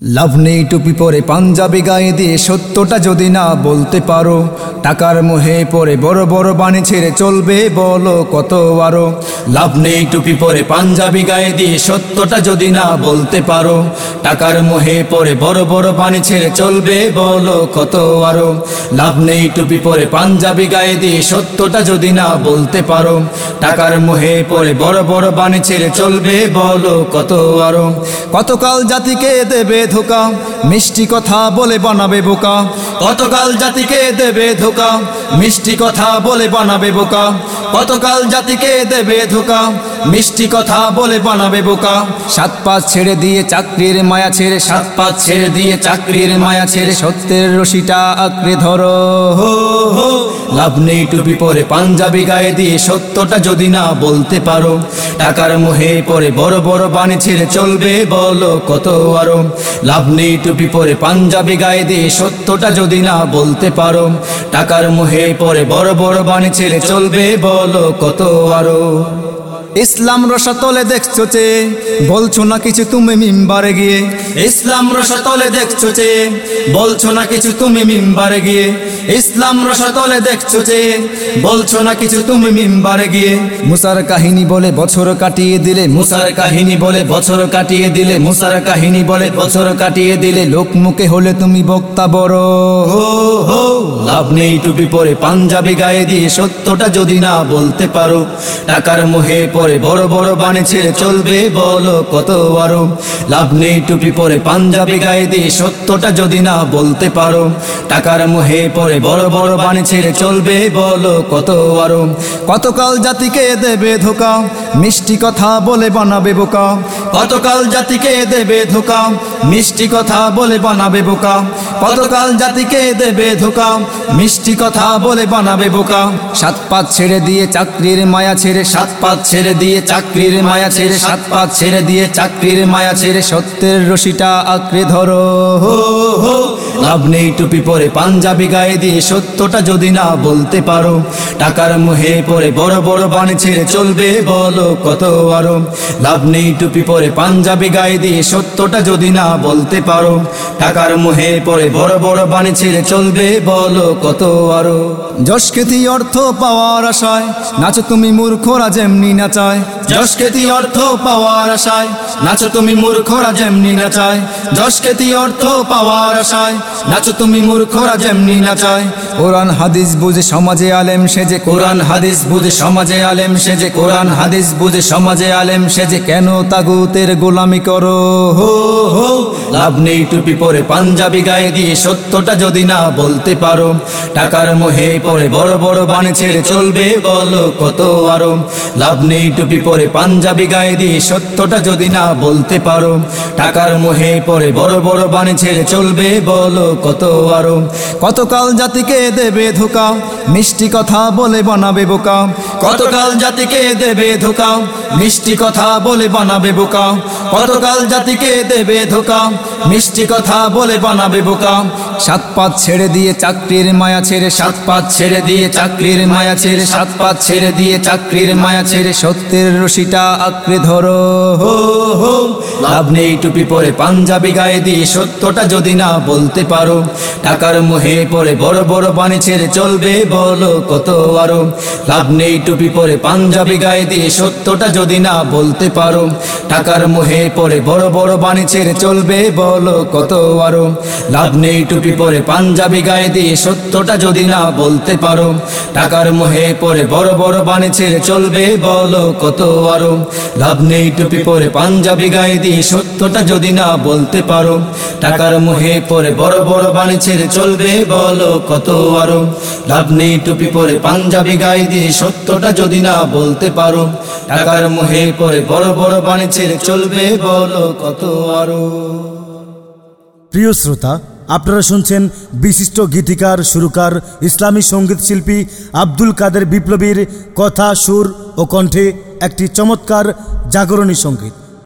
লাভ নেই টুপি পরে পাঞ্জাবি গায়ে দিয়ে সত্যটা যদি না বলতে পারো, টাকার মোহে পরে বড় বড় বাণী ছেড়ে চলবে বলো কত আরও। লাভ নেই টুপি পরে পাঞ্জাবি গায়ে দিয়ে সত্যটা যদি না বলতে পারো, টাকার মোহে পরে বড় বড় বাণী ছেড়ে চলবে বলো কত আরও। লাভ নেই টুপি পরে পাঞ্জাবি গায়ে দিয়ে সত্যটা যদি না বলতে পারো, টাকার মোহে পরে বড় বড় বাণী ছেড়ে চলবে বলো কত আরও। কতকাল জাতিকে দেবে ধোকা, মিষ্টি কথা বলে বানাবে বোকা। কতকাল জাতিকে দেবে ধোকা, মিষ্টি কথা বলে বানাবে বোকা। কতকাল জাতিকে দেবে ধোকা, মিষ্টি কথা বলে বানাবে বোকা। সাত পাঁচ ছেড়ে দিয়ে চাকরির মায়া ছেড়ে, সাত পাঁচ ছেড়ে দিয়ে চাকরির মায়া ছেড়ে, সত্যের রশিটা আঁকড়ে ধরো। হো হো, লাভ নেই টুপি পরে, পাঞ্জাবি গায়ে দিয়ে সত্যটা যদি না বলতে পারো। টাকার মোহে পরে বড় বড় বাণী ছেড়ে চলবে, বলো কত আরও। লাভ নেই টুপি পরে পাঞ্জাবি গায়ে দিয়ে সত্যটা যদি না বলতে পারো, টাকার মুহে পরে বড় বড় বাণী ছেলে চলবে বলো কত আরও। ইসলাম রসাতলে দেখছ চে বলছো না কিছু তুমি মিম্বারে গিয়ে। ইসলাম রসাতলে দেখছ চে বলছো না কিছু তুমি মিম্বারে গিয়ে। ইসলাম রসাতলে দেখছ চে বলছো না কিছু তুমি মিম্বারে গিয়ে। মুসার কাহিনী বলে বছর কাটিয়ে দিলে, মুসার কাহিনী বলে বছর কাটিয়ে দিলে, মুসার কাহিনী বলে বছর কাটিয়ে দিলে লোক মুখে হলে তুমি বক্তা বড়। হো, লাভ নেই টুপি পরে পাঞ্জাবি গায়ে দিয়ে সত্যটা যদি না বলতে পারো, টাকার মোহে পরে বড় বড় বাণী ছেড়ে চলবে, বলো কত আরও। লাভ নেই টুপি পরে পাঞ্জাবি গায়ে দিয়ে সত্যটা যদি না বলতে পারো। টাকার মোহে পরে বড় বড় বাণী ছেড়ে চলবে, বলো কত আরও। কতকাল জাতিকে দেবে ধোকা? মিষ্টি কথা বলে বানাবে বোকা। কতকাল জাতিকে দেবে ধোকা? মিষ্টি কথা বলে বানাবে বোকা। কতকাল জাতিকে দেবে ধোকা? মিষ্টি কথা বলে বানাবে বোকা। সাত পাঁচ ছেড়ে দিয়ে চাকরির মায়া ছেড়ে, সাত পাঁচ ছেড়ে দিয়ে চাকরির মায়া ছেড়ে, সাত পাঁচ ছেড়ে দিয়ে চাকরির মায়া ছেড়ে, সত্যের রশিটা আঁকড়ে ধরো। হো, লাভ নেই টুপি পরে, পাঞ্জাবি গায়ে দিয়ে সত্যটা যদি না বলতে পারো। টাকার মুহে পরে বড় বড় বাণী ছেড়ে চলবে বলো। কত আরও? লাভ নেই টুপি পরে পাঞ্জাবি গায়ে দিয়ে সত্যটা যদি না বলতে পারো। টাকার মুহে পরে বড় বড় বাণী ছেড়ে চলবে, বলো কত আরও? যশ খ্যাতি অর্থ পাওয়ার আশায়, নাচো তুমি মূর্খরা যেমনি নাচায়। যশ খ্যাতি অর্থ পাওয়ার আশায়, নাচো তুমি মূর্খরা যেমনি নাচায়। যশ খ্যাতি অর্থ পাওয়ার আশায়, নাচো তুমি মূর্খরা যেমনি নাচায়। কোরআন হাদিস বুঝে সমাজে আলেম সেজে, কোরআন হাদিস বুঝে সমাজে আলেম সেজে, কোরআন হাদিস বুঝে সমাজে আলেম সেজে কেন তাগুতের গোলামি করো? লাভ নেই টুপি পরে পাঞ্জাবি গায়ে দিয়ে সত্যটা যদি না বলতে পারো। টাকার মোহে পরে বড় বড় বাণী ছেড়ে চলবে, বলো কত আরও। লাভ নেই টুপি পরে পাঞ্জাবি গায়ে দিয়ে সত্যটা যদি না বলতে পারো। টাকার মোহে পরে বড় বড় বাণী ছেড়ে চলবে, বলো কত আরও। কতকাল জাতিকে দেবে ধোকা? মিষ্টি কথা বলে বানাবে বোকা। কতকাল জাতিকে দেবে ধোকা? মিষ্টি কথা বলে বানাবে বোকা কতকাল জাতিকে দেবে ধোকা মিষ্টি কথা বলে বানাবে বোকা সাত পাঁচ ছেড়ে দিয়ে চাকরির মায়া ছেড়ে, সাত পাঁচ ছেড়ে দিয়ে চাকরির মায়া ছেড়ে, সাত পাঁচ ছেড়ে দিয়ে চাকরির মায়া ছেড়ে, সত্যের রশিটা আঁকড়ে ধরো। হো হো, লাভ নেই টুপি পরে পাঞ্জাবি গায়ে দিয়ে, সত্যটা যদি না বলতে পারো। টাকার মুহে পরে বড় বড় বাণী ছেড়ে চলবে, বলো কত আরও। লাভ নেই টুপি পরে পাঞ্জাবি গায়ে দিয়ে সত্যটা যদি না বলতে পারো টাকার মুহে পরে বড় বড় বাণী ছেড়ে চলবে, বলো কত আরও। লাভ নেই টুপি পরে পাঞ্জাবি গায়ে দিয়ে সত্যটা যদি না বলতে পারো টাকার মুহে পরে বড় বড় বাণী ছেড়ে চলবে, বলো কত আরও। লাভ নেই টুপি পরে পাঞ্জাবি গায়ে দিয়ে সত্যটা যদি না বলতে পারো টাকার মুহে পরে বড় বড় বাণী ছেড়ে চলবে, বলো কত আরও। লাভ নেই টুপি পরে পাঞ্জাবি গায়ে দিয়ে সত্যটা যদি না বলতে পারো টাকার মুহে পরে বড় বড় বাণিজ্যের চলবে বলো কত আরও। প্রিয় শ্রোতা, আপনারা শুনছেন বিশিষ্ট গীতিকার, সুরকার, ইসলামী সংগীত শিল্পী আব্দুল কাদের বিপ্লবীর কথা, সুর ও কণ্ঠে একটি চমৎকার জাগরণী সংগীত।